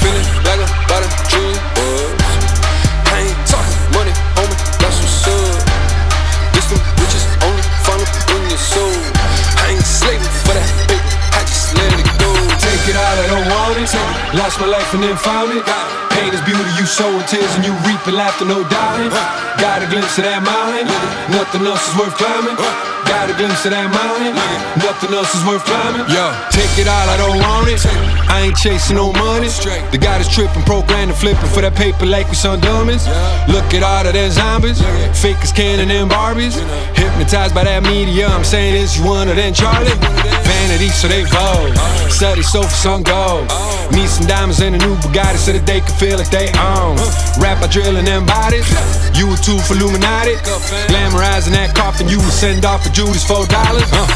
feeling like. I ain't talking money, homie, bitches only in your soul. I ain't slaving for that bitch, I just let it go. Take it out, I don't want it. Lost my life and then found it. Pain is beauty, you sowing tears and you reaping laughter, no doubt. Got a glimpse of that mind. nothing else is worth climbing. Got a glimpse of that mountain, nothing else is worth climbing. Yo, take it all, I don't want it. I ain't chasing no money. The guy that's tripping, programming, flipping for that paper like we some dummies. Look at all of them zombies, fake as Ken and them Barbies. Hypnotized by that media, I'm saying it's one of them Charlie. Vanity, so they vogue. Study so for some gold. Need some diamonds and a new Bugatti so that they can feel like they own. Rap by drilling them bodies. You for Illuminati. Glamorizing that coffin, you would send off for Judas four dollars. Uh,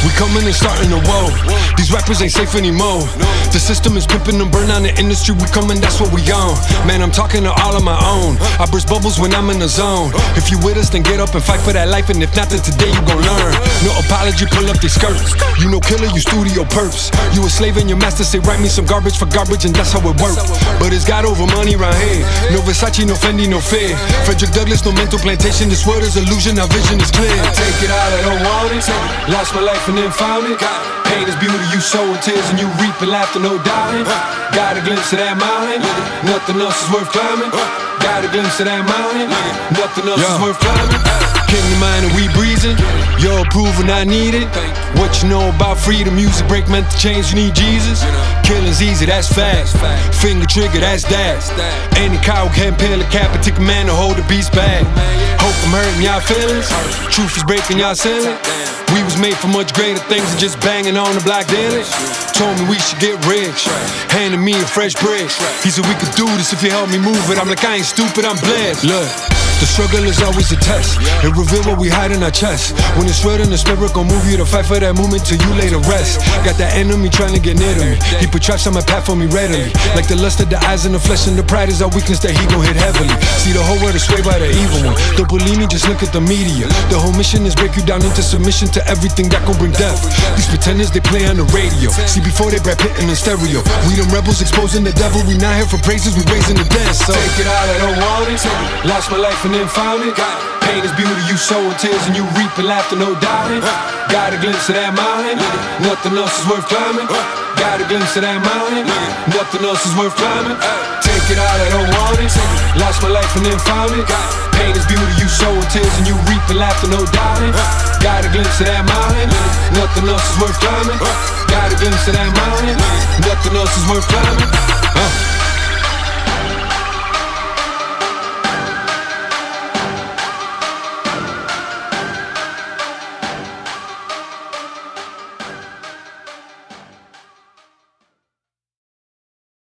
we coming and starting to woe. These rappers ain't safe anymore. The system is pimping them, burn the industry. We coming, that's what we on. Man, I'm talking to all of my own. I burst bubbles when I'm in the zone. If you with us, then get up and fight for that life. And if not, then today you gon' learn. No apology, pull up these skirts. You know killer, you studio perps. You a slave and your master say write me some garbage for garbage, and that's how it works. But it's got over money right here. No Versace, no Fendi, no fear. Frederick Douglass, no mental plantation. This world is illusion, our vision is clear. Take it out, I don't want it. Lost my life and then found it. Pain is beauty, you sowing tears and you reaping laughter, no doubting. Got a glimpse of that mountain, nothing else is worth climbing. Got a glimpse of that mountain, nothing else is worth climbing. Kingdom mind and we breezing. Your approval, I need it. What you know about freedom? Music break meant to change, you need Jesus. Killing's easy, that's fast. Finger trigger, that's that. Any cow can peel a cap and take a man to hold the beast back. Hope I'm hurting y'all feelings. Truth is breaking y'all ceiling. We was made for much greater things than just banging on the block daily. Told me we should get rich. Handed me a fresh brick. He said we could do this if you help me move it. I'm like, I ain't stupid, I'm blessed. Look. The struggle is always a test. It reveals what we hide in our chest. When it's real, then the spirit gon' move you to fight for that movement till you lay to rest. Got that enemy trying to get near to me. He put traps on my path for me readily. Like the lust of the eyes and the flesh and the pride is our weakness that he gon' hit heavily. See the whole world is swayed by the evil one. Don't believe me, just look at the media. The whole mission is break you down into submission to everything that gon' bring death. These pretenders they play on the radio. See before they Brad Pitt in the stereo. We them rebels exposing the devil. We not here for praises, we raising the dead. So take it out, I don't want it. Lost my life and then found it. Pain is beauty, you sowing tears and you reaping laughter, no doubting. Got a glimpse of that mountain, nothing else is worth climbing. Got a glimpse of that mountain, nothing else is worth climbing. It out, I don't want it. Lost my life and then found it. Pain is beauty, you sowing tears and you reaping laughter, no doubting. Got a glimpse of that mountain, nothing else is worth climbing. Got a glimpse of that mountain, nothing else is worth climbing. Uh.